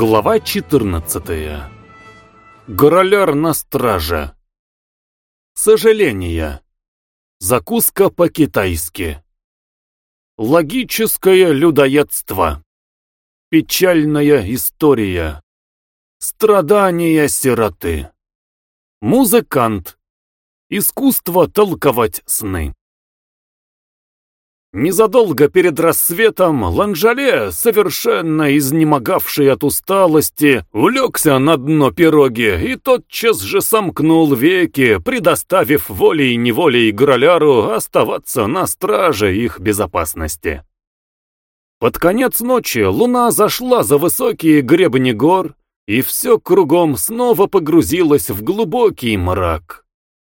Глава 14. Гороляр на страже. Сожаление. Закуска по-китайски. Логическое людоедство. Печальная история. Страдания сироты. Музыкант. Искусство толковать сны. Незадолго перед рассветом Ланжале, совершенно изнемогавший от усталости, улегся на дно пироги и тотчас же сомкнул веки, предоставив волей-неволей Гроляру оставаться на страже их безопасности. Под конец ночи луна зашла за высокие гребни гор, и все кругом снова погрузилось в глубокий мрак.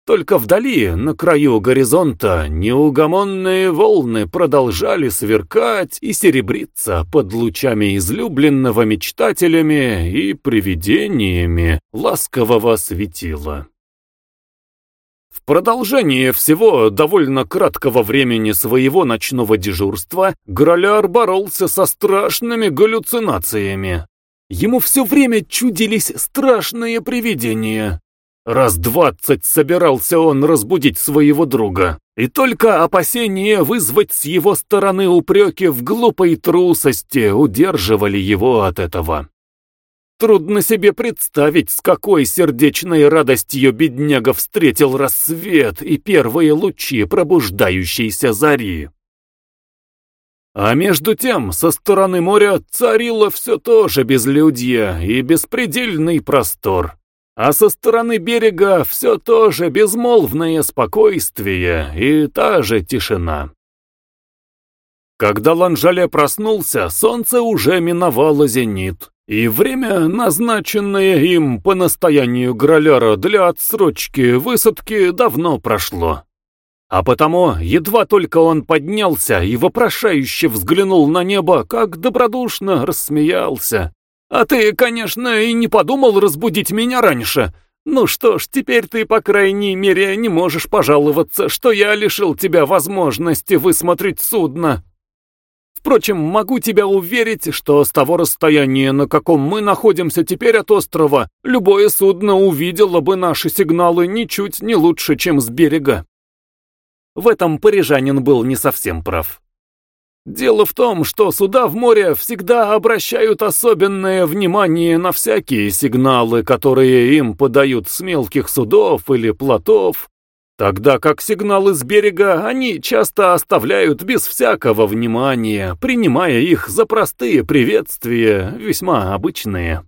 Только вдали, на краю горизонта, неугомонные волны продолжали сверкать и серебриться под лучами излюбленного мечтателями и привидениями ласкового светила. В продолжение всего довольно краткого времени своего ночного дежурства Граляр боролся со страшными галлюцинациями. Ему все время чудились страшные привидения. Раз двадцать собирался он разбудить своего друга, и только опасение вызвать с его стороны упреки в глупой трусости удерживали его от этого. Трудно себе представить, с какой сердечной радостью бедняга встретил рассвет и первые лучи пробуждающейся зари. А между тем, со стороны моря царило все то же безлюдье и беспредельный простор а со стороны берега все то же безмолвное спокойствие и та же тишина. Когда Ланжале проснулся, солнце уже миновало зенит, и время, назначенное им по настоянию Граляра для отсрочки высадки, давно прошло. А потому, едва только он поднялся и вопрошающе взглянул на небо, как добродушно рассмеялся, а ты, конечно, и не подумал разбудить меня раньше. Ну что ж, теперь ты, по крайней мере, не можешь пожаловаться, что я лишил тебя возможности высмотреть судно. Впрочем, могу тебя уверить, что с того расстояния, на каком мы находимся теперь от острова, любое судно увидело бы наши сигналы ничуть не лучше, чем с берега. В этом парижанин был не совсем прав. Дело в том, что суда в море всегда обращают особенное внимание на всякие сигналы, которые им подают с мелких судов или плотов, тогда как сигналы с берега они часто оставляют без всякого внимания, принимая их за простые приветствия, весьма обычные.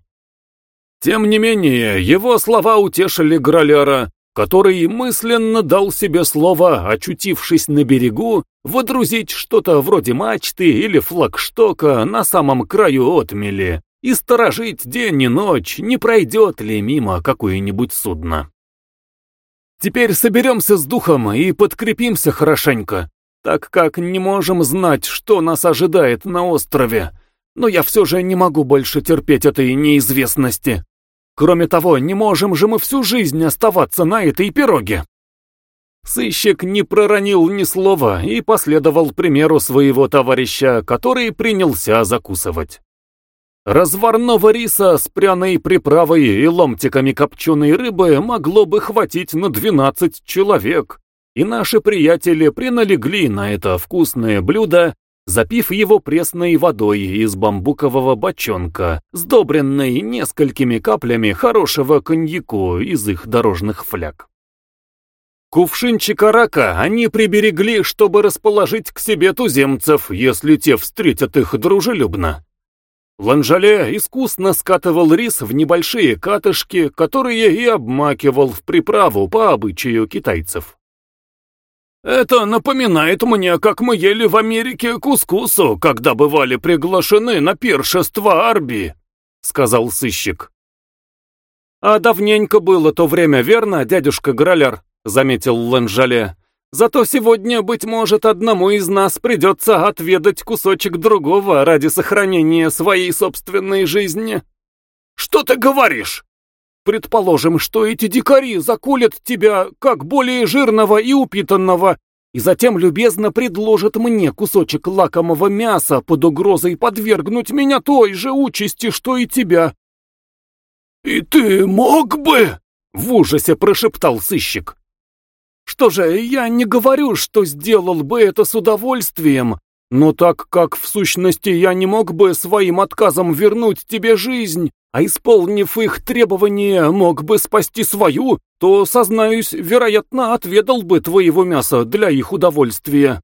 Тем не менее, его слова утешили Граляра, который мысленно дал себе слово, очутившись на берегу, водрузить что-то вроде мачты или флагштока на самом краю отмели и сторожить день и ночь, не пройдет ли мимо какое-нибудь судно. Теперь соберемся с духом и подкрепимся хорошенько, так как не можем знать, что нас ожидает на острове, но я все же не могу больше терпеть этой неизвестности. Кроме того, не можем же мы всю жизнь оставаться на этой пироге. Сыщик не проронил ни слова и последовал примеру своего товарища, который принялся закусывать. Разварного риса с пряной приправой и ломтиками копченой рыбы могло бы хватить на 12 человек, и наши приятели приналегли на это вкусное блюдо, запив его пресной водой из бамбукового бочонка, сдобренной несколькими каплями хорошего коньяку из их дорожных фляг. Кувшинчик арака они приберегли, чтобы расположить к себе туземцев, если те встретят их дружелюбно. Ланжале искусно скатывал рис в небольшие катышки, которые и обмакивал в приправу по обычаю китайцев. «Это напоминает мне, как мы ели в Америке кускусу, когда бывали приглашены на пиршество Арби», — сказал сыщик. «А давненько было то время, верно, дядюшка Граляр?» — заметил Ланжале. «Зато сегодня, быть может, одному из нас придется отведать кусочек другого ради сохранения своей собственной жизни». «Что ты говоришь?» Предположим, что эти дикари заколят тебя, как более жирного и упитанного, и затем любезно предложит мне кусочек лакомого мяса под угрозой подвергнуть меня той же участи, что и тебя. «И ты мог бы?» — в ужасе прошептал сыщик. «Что же, я не говорю, что сделал бы это с удовольствием, но так как в сущности я не мог бы своим отказом вернуть тебе жизнь, а исполнив их требования, мог бы спасти свою, то, сознаюсь, вероятно, отведал бы твоего мяса для их удовольствия.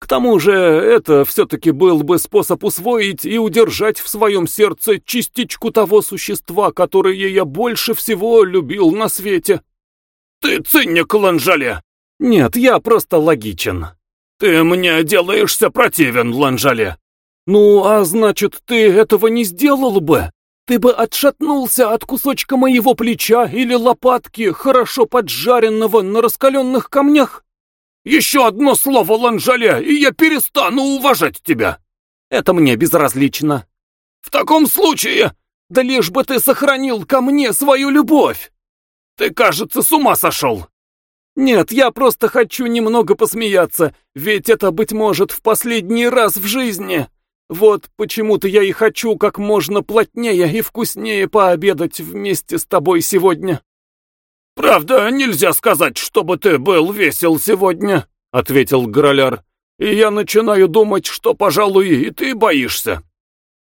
К тому же, это все-таки был бы способ усвоить и удержать в своем сердце частичку того существа, которое я больше всего любил на свете. Ты циник, Ланжале! Нет, я просто логичен. Ты мне делаешься противен, Ланжале. Ну, а значит, ты этого не сделал бы? Ты бы отшатнулся от кусочка моего плеча или лопатки, хорошо поджаренного на раскаленных камнях? Еще одно слово, Ланжале, и я перестану уважать тебя. Это мне безразлично. В таком случае, да лишь бы ты сохранил ко мне свою любовь. Ты, кажется, с ума сошел. Нет, я просто хочу немного посмеяться, ведь это, быть может, в последний раз в жизни. Вот почему-то я и хочу как можно плотнее и вкуснее пообедать вместе с тобой сегодня. «Правда, нельзя сказать, чтобы ты был весел сегодня», — ответил Гороляр. «И я начинаю думать, что, пожалуй, и ты боишься».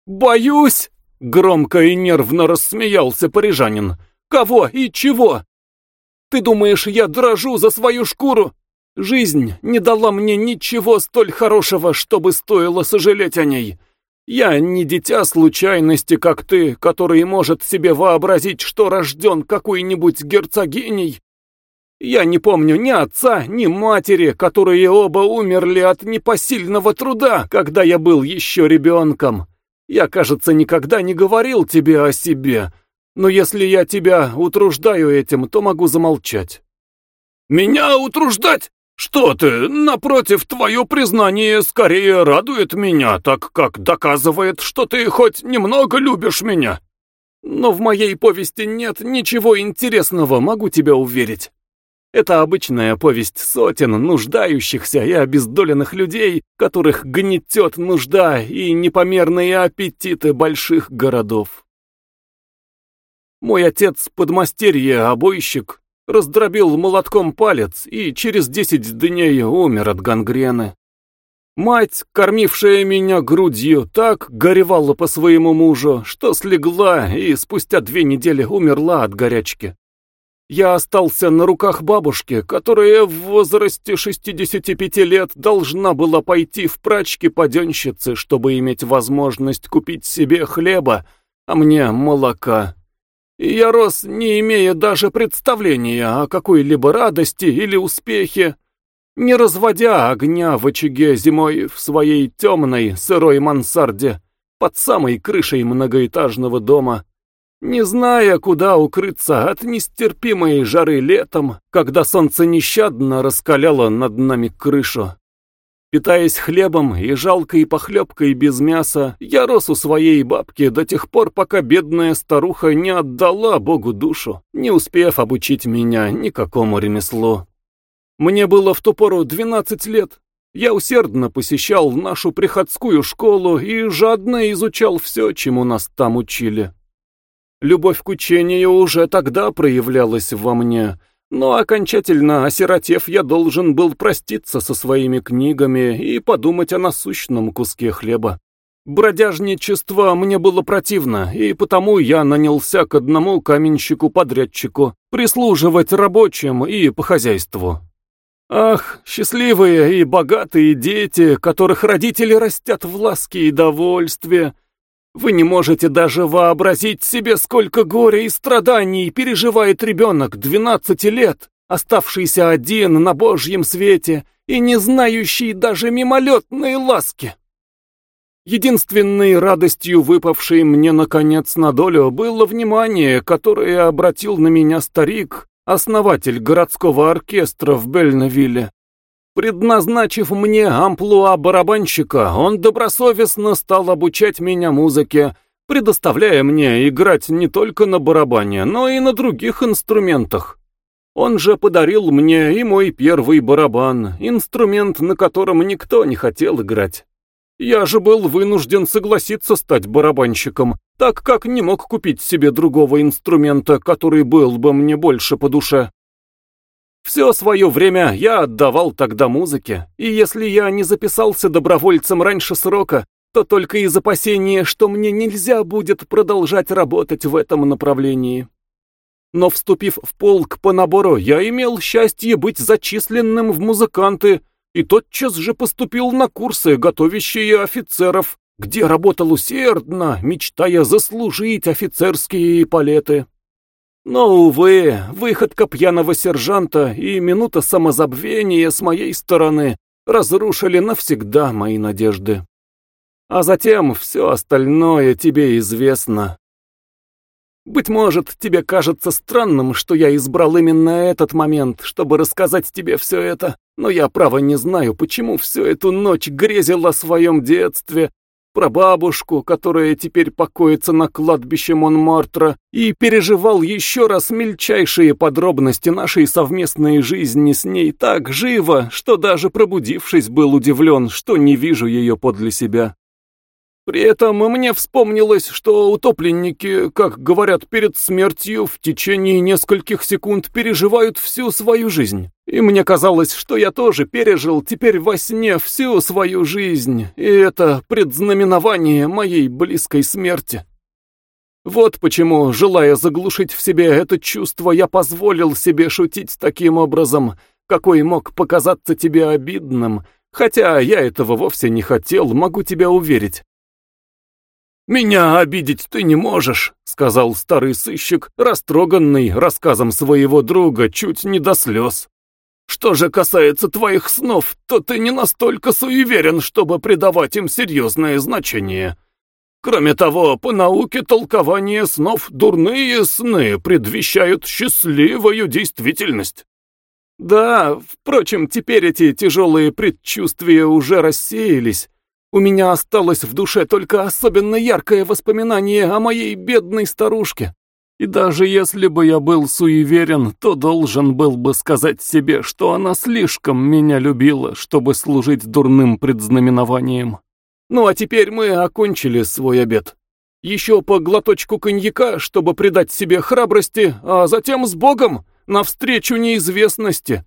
«Боюсь?» — громко и нервно рассмеялся парижанин. «Кого и чего? Ты думаешь, я дрожу за свою шкуру? Жизнь не дала мне ничего столь хорошего, чтобы стоило сожалеть о ней. Я не дитя случайности, как ты, который может себе вообразить, что рожден какой-нибудь герцогиней. Я не помню ни отца, ни матери, которые оба умерли от непосильного труда, когда я был еще ребенком. Я, кажется, никогда не говорил тебе о себе, но если я тебя утруждаю этим, то могу замолчать. «Меня утруждать?» «Что ты, напротив, твое признание скорее радует меня, так как доказывает, что ты хоть немного любишь меня». Но в моей повести нет ничего интересного, могу тебя уверить. Это обычная повесть сотен нуждающихся и обездоленных людей, которых гнетет нужда и непомерные аппетиты больших городов. Мой отец подмастерье, обойщик, раздробил молотком палец и через десять дней умер от гангрены. Мать, кормившая меня грудью, так горевала по своему мужу, что слегла и спустя две недели умерла от горячки. Я остался на руках бабушки, которая в возрасте 65 лет должна была пойти в прачки-паденщицы, чтобы иметь возможность купить себе хлеба, а мне молока. Я рос, не имея даже представления о какой-либо радости или успехе, не разводя огня в очаге зимой в своей темной сырой мансарде под самой крышей многоэтажного дома, не зная, куда укрыться от нестерпимой жары летом, когда солнце нещадно раскаляло над нами крышу. Питаясь хлебом и жалкой похлебкой без мяса, я рос у своей бабки до тех пор, пока бедная старуха не отдала Богу душу, не успев обучить меня никакому ремеслу. Мне было в ту пору 12 лет. Я усердно посещал нашу приходскую школу и жадно изучал все, чему нас там учили. Любовь к учению уже тогда проявлялась во мне, но окончательно осиротев, я должен был проститься со своими книгами и подумать о насущном куске хлеба. Бродяжничество мне было противно, и потому я нанялся к одному каменщику-подрядчику прислуживать рабочим и по хозяйству. Ах, счастливые и богатые дети, которых родители растят в ласке и довольстве, вы не можете даже вообразить себе, сколько горя и страданий переживает ребенок 12 лет, оставшийся один на Божьем свете и не знающий даже мимолетной ласки. Единственной радостью, выпавшей мне наконец на долю, было внимание, которое обратил на меня старик, основатель городского оркестра в Бельнавилле. Предназначив мне амплуа барабанщика, он добросовестно стал обучать меня музыке, предоставляя мне играть не только на барабане, но и на других инструментах. Он же подарил мне и мой первый барабан, инструмент, на котором никто не хотел играть. Я же был вынужден согласиться стать барабанщиком, так как не мог купить себе другого инструмента, который был бы мне больше по душе. Все свое время я отдавал тогда музыке, и если я не записался добровольцем раньше срока, то только из опасения, что мне нельзя будет продолжать работать в этом направлении. Но вступив в полк по набору, я имел счастье быть зачисленным в музыканты и тотчас же поступил на курсы, готовящие офицеров, где работал усердно, мечтая заслужить офицерские палеты. Но, увы, выходка пьяного сержанта и минута самозабвения с моей стороны разрушили навсегда мои надежды. А затем все остальное тебе известно. Быть может, тебе кажется странным, что я избрал именно этот момент, чтобы рассказать тебе все это, но я, право, не знаю, почему всю эту ночь грезил о своем детстве, про бабушку, которая теперь покоится на кладбище Монмартра, и переживал еще раз мельчайшие подробности нашей совместной жизни с ней так живо, что даже пробудившись был удивлен, что не вижу ее подле себя. При этом мне вспомнилось, что утопленники, как говорят перед смертью, в течение нескольких секунд переживают всю свою жизнь. И мне казалось, что я тоже пережил теперь во сне всю свою жизнь, и это предзнаменование моей близкой смерти. Вот почему, желая заглушить в себе это чувство, я позволил себе шутить таким образом, какой мог показаться тебе обидным, хотя я этого вовсе не хотел, могу тебя уверить. «Меня обидеть ты не можешь», — сказал старый сыщик, растроганный рассказом своего друга чуть не до слез. «Что же касается твоих снов, то ты не настолько суеверен, чтобы придавать им серьезное значение. Кроме того, по науке толкования снов дурные сны предвещают счастливую действительность». «Да, впрочем, теперь эти тяжелые предчувствия уже рассеялись». У меня осталось в душе только особенно яркое воспоминание о моей бедной старушке. И даже если бы я был суеверен, то должен был бы сказать себе, что она слишком меня любила, чтобы служить дурным предзнаменованием. Ну а теперь мы окончили свой обед. Еще по глоточку коньяка, чтобы придать себе храбрости, а затем с Богом, навстречу неизвестности.